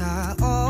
star. Oh.